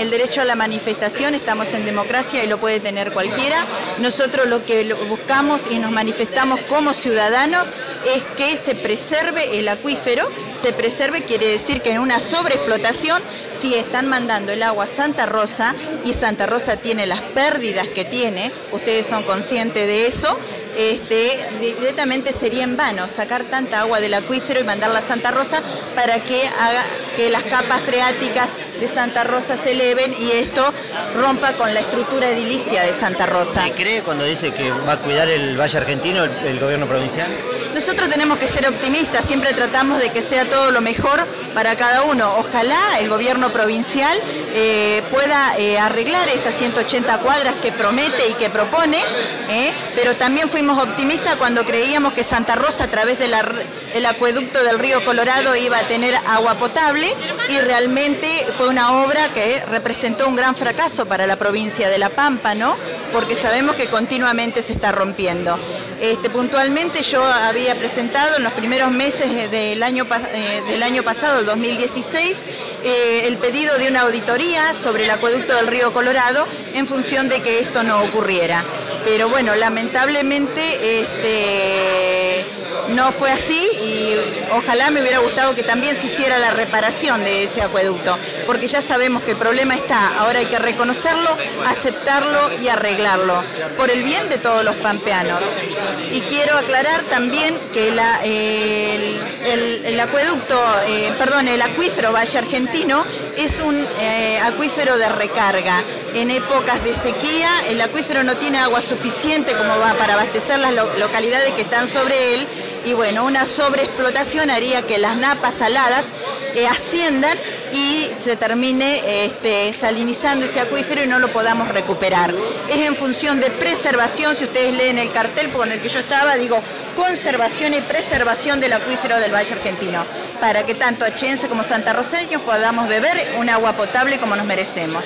el derecho a la manifestación, estamos en democracia y lo puede tener cualquiera. Nosotros lo que buscamos y nos manifestamos como ciudadanos es que se preserve el acuífero, se preserve quiere decir que en una sobreexplotación, si están mandando el agua a Santa Rosa y Santa Rosa tiene las pérdidas que tiene, ustedes son conscientes de eso, este, directamente sería en vano sacar tanta agua del acuífero y mandarla a Santa Rosa para que haga que las capas freáticas de Santa Rosa se eleven y esto rompa con la estructura edilicia de Santa Rosa. ¿Qué cree cuando dice que va a cuidar el Valle Argentino el gobierno provincial? Nosotros tenemos que ser optimistas, siempre tratamos de que sea todo lo mejor para cada uno. Ojalá el gobierno provincial eh, pueda eh, arreglar esas 180 cuadras que promete y que propone, eh, pero también fuimos optimistas cuando creíamos que Santa Rosa a través del acueducto del río Colorado iba a tener agua potable y realmente fue una obra que representó un gran fracaso para la provincia de La Pampa, ¿no? Porque sabemos que continuamente se está rompiendo. Este, puntualmente yo había presentado en los primeros meses del año, eh, del año pasado, el 2016, eh, el pedido de una auditoría sobre el acueducto del río Colorado en función de que esto no ocurriera. Pero bueno, lamentablemente este, no fue así y ojalá me hubiera gustado que también se hiciera la reparación de ese acueducto, porque ya sabemos que el problema está, ahora hay que reconocerlo, aceptarlo y arreglarlo, por el bien de todos los pampeanos. Y quiero aclarar también que el, acueducto, eh, perdón, el acuífero Valle Argentino es un eh, acuífero de recarga. En épocas de sequía el acuífero no tiene agua suficiente como va para abastecer las localidades que están sobre él y bueno, una sobreexplotación haría que las napas saladas eh, asciendan y se termine este, salinizando ese acuífero y no lo podamos recuperar. Es en función de preservación, si ustedes leen el cartel con el que yo estaba, digo conservación y preservación del acuífero del Valle Argentino, para que tanto achense como santarroseños podamos beber un agua potable como nos merecemos.